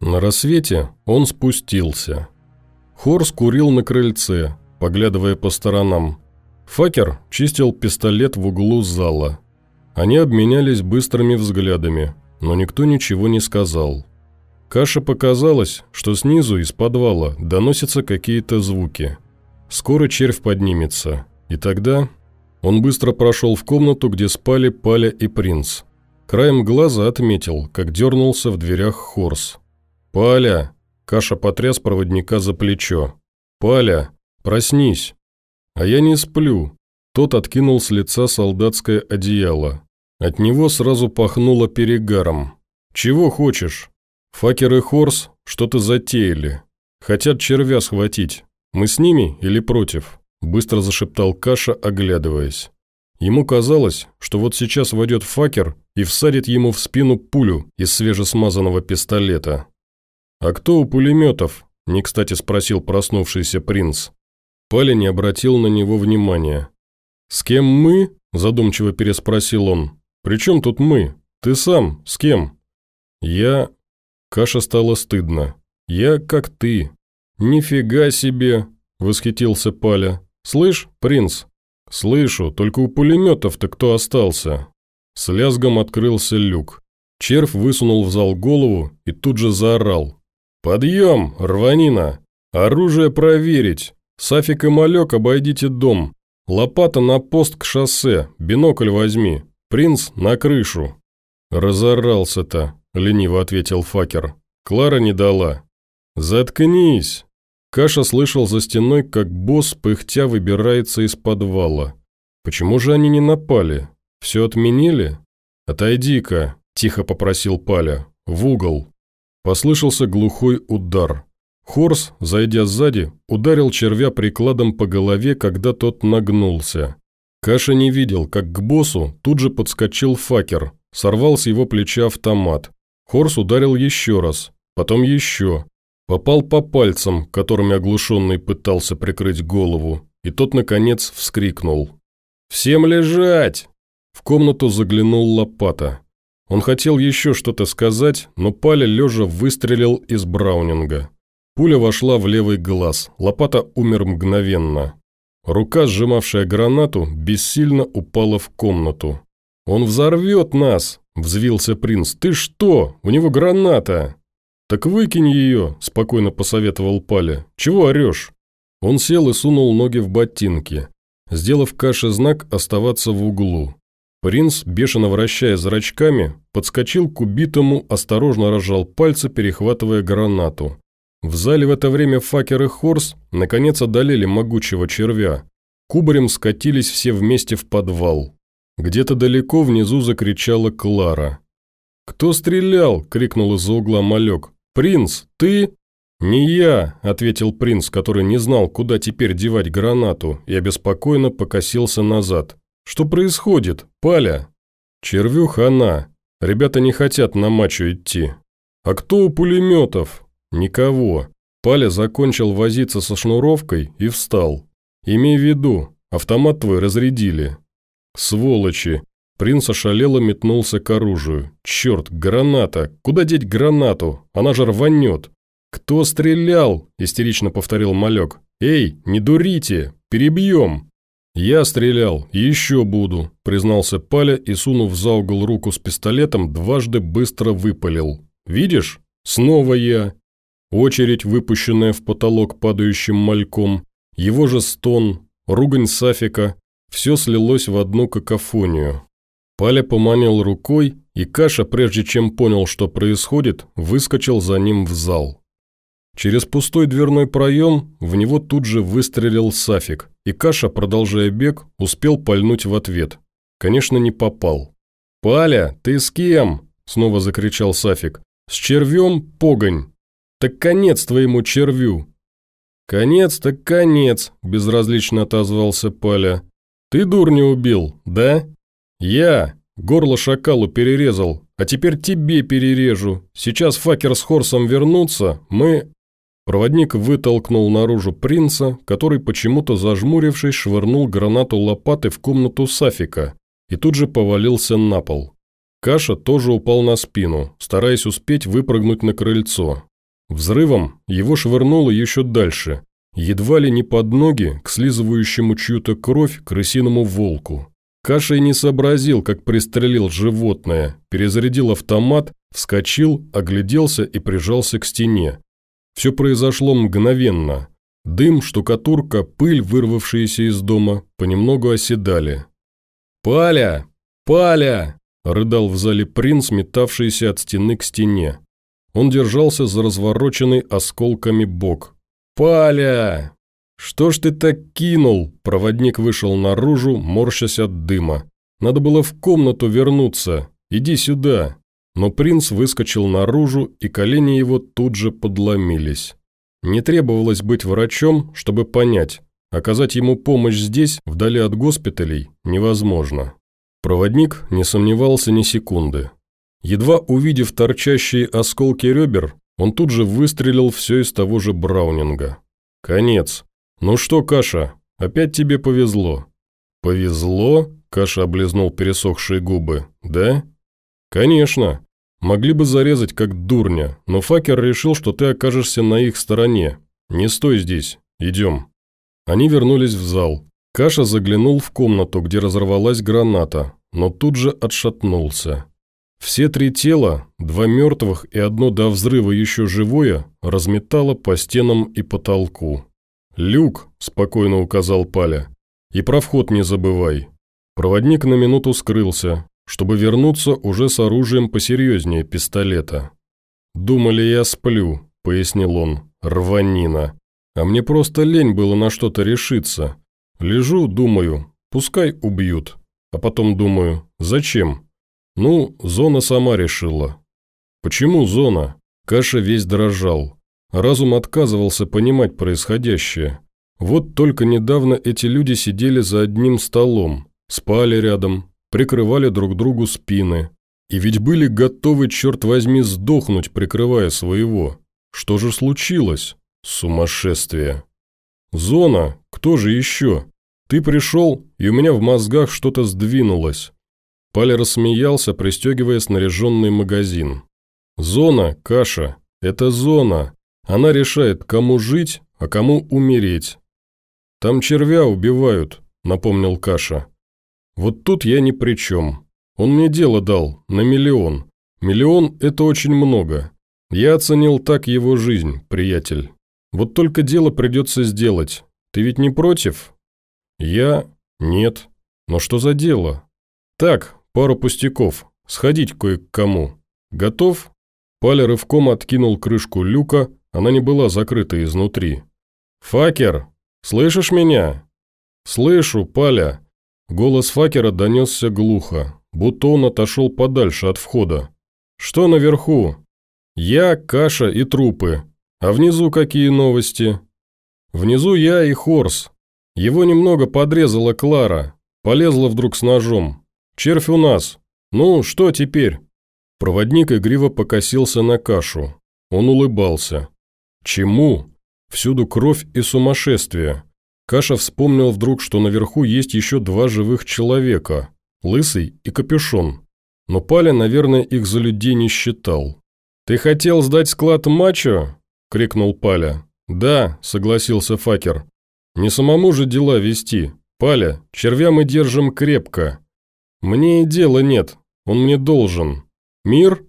На рассвете он спустился. Хорс курил на крыльце, поглядывая по сторонам. Факер чистил пистолет в углу зала. Они обменялись быстрыми взглядами, но никто ничего не сказал. Каше показалось, что снизу из подвала доносятся какие-то звуки. Скоро червь поднимется, и тогда он быстро прошел в комнату, где спали Паля и принц. Краем глаза отметил, как дернулся в дверях Хорс. «Паля!» – Каша потряс проводника за плечо. «Паля, проснись!» «А я не сплю!» Тот откинул с лица солдатское одеяло. От него сразу пахнуло перегаром. «Чего хочешь?» «Факер и Хорс что-то затеяли. Хотят червя схватить. Мы с ними или против?» Быстро зашептал Каша, оглядываясь. Ему казалось, что вот сейчас войдет факер и всадит ему в спину пулю из свежесмазанного пистолета. «А кто у пулеметов?» – не кстати спросил проснувшийся принц. Паля не обратил на него внимания. «С кем мы?» – задумчиво переспросил он. «При чем тут мы? Ты сам, с кем?» «Я...» Каша стало стыдно. «Я как ты». «Нифига себе!» – восхитился Паля. «Слышь, принц?» «Слышу, только у пулеметов-то кто остался?» С лязгом открылся люк. Червь высунул в зал голову и тут же заорал. «Подъем, рванина! Оружие проверить! Сафик и малек обойдите дом. Лопата на пост к шоссе, бинокль возьми. Принц на крышу». «Разорался-то», – лениво ответил Факер. «Клара не дала». «Заткнись!» Каша слышал за стеной, как босс пыхтя выбирается из подвала. «Почему же они не напали? Все отменили?» «Отойди-ка», – тихо попросил Паля. «В угол». Послышался глухой удар. Хорс, зайдя сзади, ударил червя прикладом по голове, когда тот нагнулся. Каша не видел, как к боссу тут же подскочил факер, сорвал с его плеча автомат. Хорс ударил еще раз, потом еще. Попал по пальцам, которыми оглушенный пытался прикрыть голову, и тот, наконец, вскрикнул. «Всем лежать!» В комнату заглянул Лопата. Он хотел еще что-то сказать, но Паля лежа выстрелил из Браунинга. Пуля вошла в левый глаз, Лопата умер мгновенно. Рука, сжимавшая гранату, бессильно упала в комнату. «Он взорвет нас!» – взвился принц. «Ты что? У него граната!» «Так выкинь ее», – спокойно посоветовал Паля. «Чего орешь?» Он сел и сунул ноги в ботинки, сделав каше знак оставаться в углу. Принц, бешено вращая зрачками, подскочил к убитому, осторожно разжал пальцы, перехватывая гранату. В зале в это время Факер и Хорс наконец одолели могучего червя. Кубарем скатились все вместе в подвал. Где-то далеко внизу закричала Клара. «Кто стрелял?» – крикнул из-за угла малек. «Принц, ты?» «Не я», – ответил принц, который не знал, куда теперь девать гранату, и обеспокоенно покосился назад. «Что происходит? Паля?» «Червю хана. Ребята не хотят на мачу идти». «А кто у пулеметов?» «Никого». Паля закончил возиться со шнуровкой и встал. «Имей в виду, автомат твой разрядили». «Сволочи!» Принц ошалело метнулся к оружию. «Черт, граната! Куда деть гранату? Она же рванет!» «Кто стрелял?» – истерично повторил малек. «Эй, не дурите! Перебьем!» «Я стрелял, еще буду», – признался Паля и, сунув за угол руку с пистолетом, дважды быстро выпалил. «Видишь? Снова я!» Очередь, выпущенная в потолок падающим мальком, его же стон, ругань Сафика – все слилось в одну какофонию. Паля поманил рукой, и Каша, прежде чем понял, что происходит, выскочил за ним в зал. Через пустой дверной проем в него тут же выстрелил Сафик, и Каша, продолжая бег, успел пальнуть в ответ. Конечно, не попал. «Паля, ты с кем?» – снова закричал Сафик. «С червем погонь!» «Так конец твоему червю!» «Конец так конец», – безразлично отозвался Паля. «Ты дурня убил, да?» «Я! Горло шакалу перерезал, а теперь тебе перережу. Сейчас факер с Хорсом вернутся, мы...» Проводник вытолкнул наружу принца, который, почему-то зажмурившись, швырнул гранату лопаты в комнату Сафика и тут же повалился на пол. Каша тоже упал на спину, стараясь успеть выпрыгнуть на крыльцо. Взрывом его швырнуло еще дальше, едва ли не под ноги к слизывающему чью-то кровь крысиному волку. Каша и не сообразил, как пристрелил животное, перезарядил автомат, вскочил, огляделся и прижался к стене. Все произошло мгновенно. Дым, штукатурка, пыль, вырвавшиеся из дома, понемногу оседали. «Паля! Паля!» – рыдал в зале принц, метавшийся от стены к стене. Он держался за развороченный осколками бок. «Паля! «Что ж ты так кинул?» Проводник вышел наружу, морщась от дыма. «Надо было в комнату вернуться. Иди сюда». Но принц выскочил наружу, и колени его тут же подломились. Не требовалось быть врачом, чтобы понять, оказать ему помощь здесь, вдали от госпиталей, невозможно. Проводник не сомневался ни секунды. Едва увидев торчащие осколки ребер, он тут же выстрелил все из того же Браунинга. Конец. «Ну что, Каша, опять тебе повезло». «Повезло?» – Каша облизнул пересохшие губы. «Да?» «Конечно. Могли бы зарезать как дурня, но Факер решил, что ты окажешься на их стороне. Не стой здесь. Идем». Они вернулись в зал. Каша заглянул в комнату, где разорвалась граната, но тут же отшатнулся. Все три тела, два мертвых и одно до взрыва еще живое, разметало по стенам и потолку. «Люк», – спокойно указал Паля. «И про вход не забывай». Проводник на минуту скрылся, чтобы вернуться уже с оружием посерьезнее пистолета. «Думали, я сплю», – пояснил он, – «рванина. А мне просто лень было на что-то решиться. Лежу, думаю, пускай убьют. А потом думаю, зачем? Ну, зона сама решила». «Почему зона?» Каша весь дрожал. Разум отказывался понимать происходящее. Вот только недавно эти люди сидели за одним столом, спали рядом, прикрывали друг другу спины. И ведь были готовы, черт возьми, сдохнуть, прикрывая своего. Что же случилось? Сумасшествие. «Зона, кто же еще? Ты пришел, и у меня в мозгах что-то сдвинулось». Паля рассмеялся, пристегивая снаряженный магазин. «Зона, Каша, это зона. Она решает, кому жить, а кому умереть. Там червя убивают, напомнил Каша. Вот тут я ни при чем. Он мне дело дал, на миллион. Миллион – это очень много. Я оценил так его жизнь, приятель. Вот только дело придется сделать. Ты ведь не против? Я? Нет. Но что за дело? Так, пару пустяков. Сходить кое к кому. Готов? Паля рывком откинул крышку люка, она не была закрыта изнутри. «Факер, слышишь меня?» «Слышу, Паля». Голос Факера донесся глухо, будто он отошел подальше от входа. «Что наверху?» «Я, Каша и трупы. А внизу какие новости?» «Внизу я и Хорс. Его немного подрезала Клара. Полезла вдруг с ножом. Червь у нас. Ну, что теперь?» Проводник игриво покосился на Кашу. Он улыбался. Чему? Всюду кровь и сумасшествие. Каша вспомнил вдруг, что наверху есть еще два живых человека – лысый и капюшон. Но Паля, наверное, их за людей не считал. «Ты хотел сдать склад мачо?» – крикнул Паля. «Да», – согласился Факер. «Не самому же дела вести. Паля, червя мы держим крепко. Мне и дела нет, он мне должен. Мир?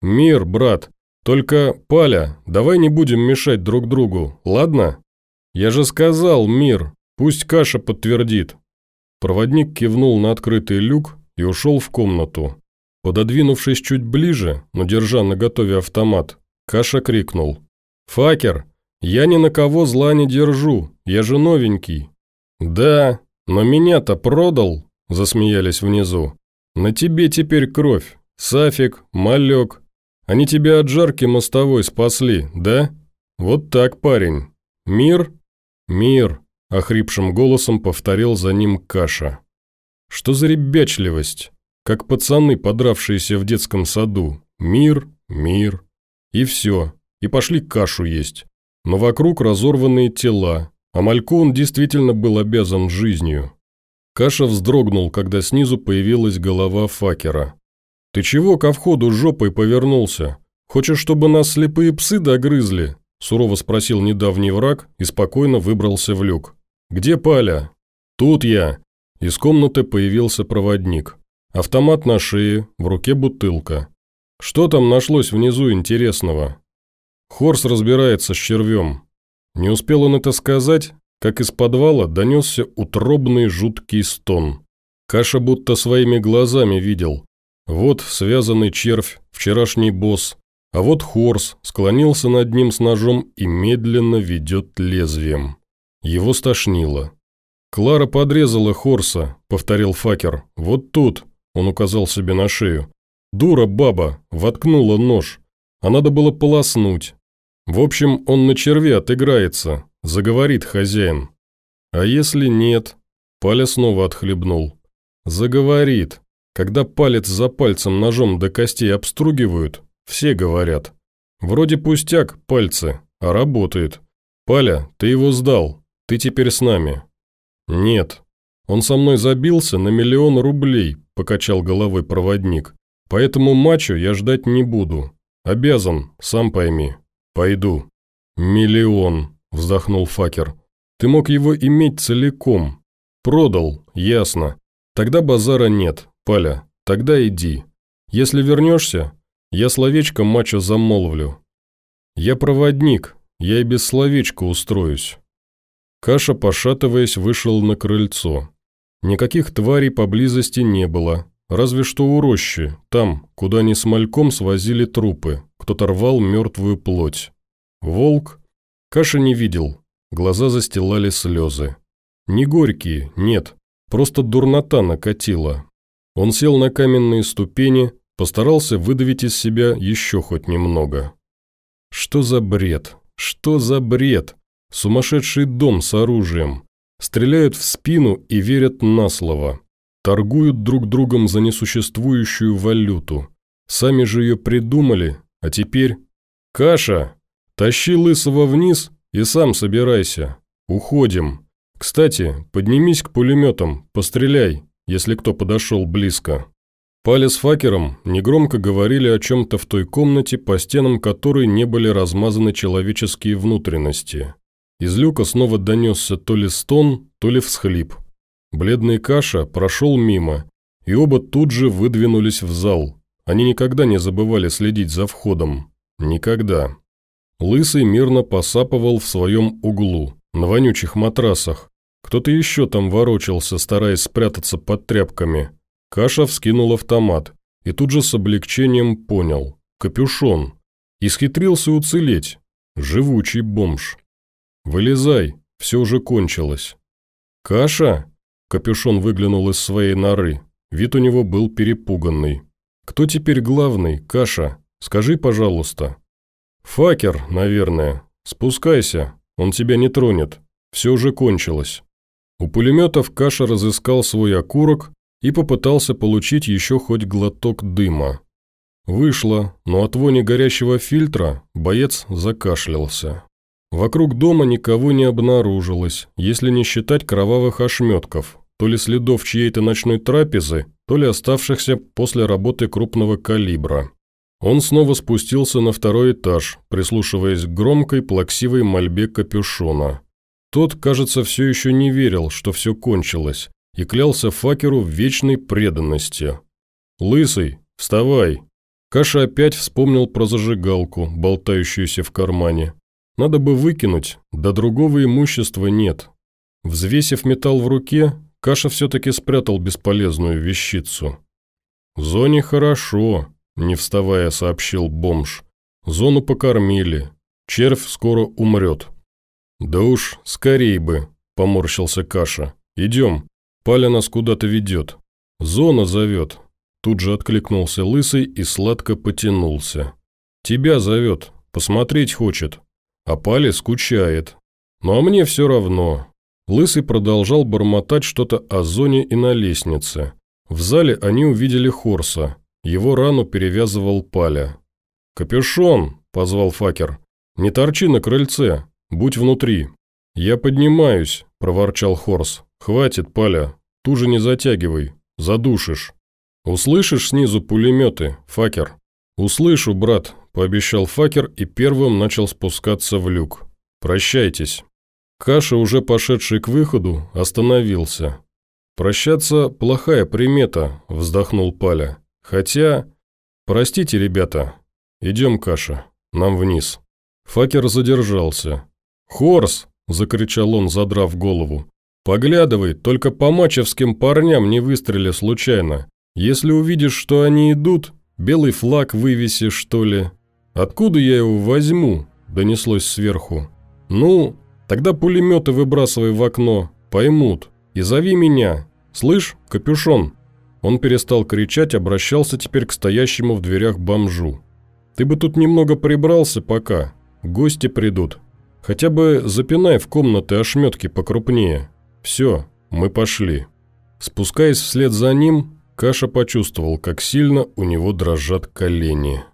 Мир, брат. Только, Паля, давай не будем мешать друг другу, ладно? Я же сказал, мир, пусть Каша подтвердит». Проводник кивнул на открытый люк и ушел в комнату. Пододвинувшись чуть ближе, но держа наготове автомат, Каша крикнул. «Факер, я ни на кого зла не держу, я же новенький». «Да, но меня-то продал», – засмеялись внизу. «На тебе теперь кровь. Сафик, малек, они тебя от жарки мостовой спасли, да? Вот так, парень. Мир? Мир, охрипшим голосом повторил за ним Каша. Что за ребячливость? Как пацаны, подравшиеся в детском саду. Мир, мир. И все. И пошли кашу есть. Но вокруг разорванные тела, а Мальку он действительно был обязан жизнью. Каша вздрогнул, когда снизу появилась голова факера. «Ты чего ко входу жопой повернулся? Хочешь, чтобы нас слепые псы догрызли?» – сурово спросил недавний враг и спокойно выбрался в люк. «Где Паля?» «Тут я!» Из комнаты появился проводник. Автомат на шее, в руке бутылка. «Что там нашлось внизу интересного?» Хорс разбирается с червем. Не успел он это сказать, как из подвала донесся утробный жуткий стон. Каша будто своими глазами видел. Вот связанный червь, вчерашний босс, а вот Хорс склонился над ним с ножом и медленно ведет лезвием. Его стошнило. «Клара подрезала Хорса», — повторил Факер. «Вот тут», — он указал себе на шею. «Дура баба, воткнула нож. А надо было полоснуть. В общем, он на черве отыграется, заговорит хозяин. А если нет?» Паля снова отхлебнул. «Заговорит. Когда палец за пальцем ножом до костей обстругивают, все говорят. Вроде пустяк, пальцы, а работает. Паля, ты его сдал, ты теперь с нами. Нет. Он со мной забился на миллион рублей, покачал головой проводник. Поэтому мачо я ждать не буду. Обязан, сам пойми. Пойду. Миллион, вздохнул Факер. Ты мог его иметь целиком. Продал, ясно. Тогда базара нет, Паля, тогда иди. Если вернешься, я словечко мачо замолвлю. Я проводник, я и без словечка устроюсь. Каша, пошатываясь, вышел на крыльцо. Никаких тварей поблизости не было, разве что у рощи, там, куда они с мальком свозили трупы, кто-то рвал мертвую плоть. Волк? Каша не видел, глаза застилали слезы. Не горькие, нет, просто дурнота накатила. Он сел на каменные ступени, Постарался выдавить из себя еще хоть немного. Что за бред? Что за бред? Сумасшедший дом с оружием. Стреляют в спину и верят на слово. Торгуют друг другом за несуществующую валюту. Сами же ее придумали, а теперь... Каша! Тащи лысого вниз и сам собирайся. Уходим. Кстати, поднимись к пулеметам, постреляй, если кто подошел близко. Пали с факером негромко говорили о чем-то в той комнате, по стенам которой не были размазаны человеческие внутренности. Из люка снова донесся то ли стон, то ли всхлип. Бледный Каша прошел мимо, и оба тут же выдвинулись в зал. Они никогда не забывали следить за входом. Никогда. Лысый мирно посапывал в своем углу, на вонючих матрасах. Кто-то еще там ворочался, стараясь спрятаться под тряпками – Каша вскинул автомат и тут же с облегчением понял. Капюшон. Исхитрился уцелеть. Живучий бомж. «Вылезай, все уже кончилось». «Каша?» Капюшон выглянул из своей норы. Вид у него был перепуганный. «Кто теперь главный, Каша? Скажи, пожалуйста». «Факер, наверное. Спускайся, он тебя не тронет. Все уже кончилось». У пулеметов Каша разыскал свой окурок и попытался получить еще хоть глоток дыма. Вышло, но от вони горящего фильтра боец закашлялся. Вокруг дома никого не обнаружилось, если не считать кровавых ошметков, то ли следов чьей-то ночной трапезы, то ли оставшихся после работы крупного калибра. Он снова спустился на второй этаж, прислушиваясь к громкой плаксивой мольбе капюшона. Тот, кажется, все еще не верил, что все кончилось, и клялся Факеру в вечной преданности. «Лысый, вставай!» Каша опять вспомнил про зажигалку, болтающуюся в кармане. Надо бы выкинуть, да другого имущества нет. Взвесив металл в руке, Каша все-таки спрятал бесполезную вещицу. «В зоне хорошо», – не вставая сообщил бомж. «Зону покормили. Червь скоро умрет». «Да уж, скорей бы», – поморщился Каша. «Идем, Паля нас куда-то ведет. Зона зовет». Тут же откликнулся Лысый и сладко потянулся. «Тебя зовет, посмотреть хочет. А Паля скучает. Ну а мне все равно». Лысый продолжал бормотать что-то о зоне и на лестнице. В зале они увидели Хорса. Его рану перевязывал Паля. «Капюшон!» – позвал Факер. «Не торчи на крыльце, будь внутри». «Я поднимаюсь», – проворчал Хорс. «Хватит, Паля, туже не затягивай, задушишь. Услышишь снизу пулеметы, факер?» «Услышу, брат, – пообещал Факер и первым начал спускаться в люк. «Прощайтесь». Каша, уже пошедший к выходу, остановился. «Прощаться – плохая примета», – вздохнул Паля. «Хотя...» «Простите, ребята. Идем, Каша. Нам вниз». Факер задержался. «Хорс!» – закричал он, задрав голову. «Поглядывай, только по мачевским парням не выстрели случайно. Если увидишь, что они идут, белый флаг вывеси, что ли». «Откуда я его возьму?» – донеслось сверху. «Ну, тогда пулеметы выбрасывай в окно, поймут. И зови меня. Слышь, капюшон?» Он перестал кричать, обращался теперь к стоящему в дверях бомжу. «Ты бы тут немного прибрался пока. Гости придут. Хотя бы запинай в комнаты ошметки покрупнее. Все, мы пошли». Спускаясь вслед за ним, Каша почувствовал, как сильно у него дрожат колени.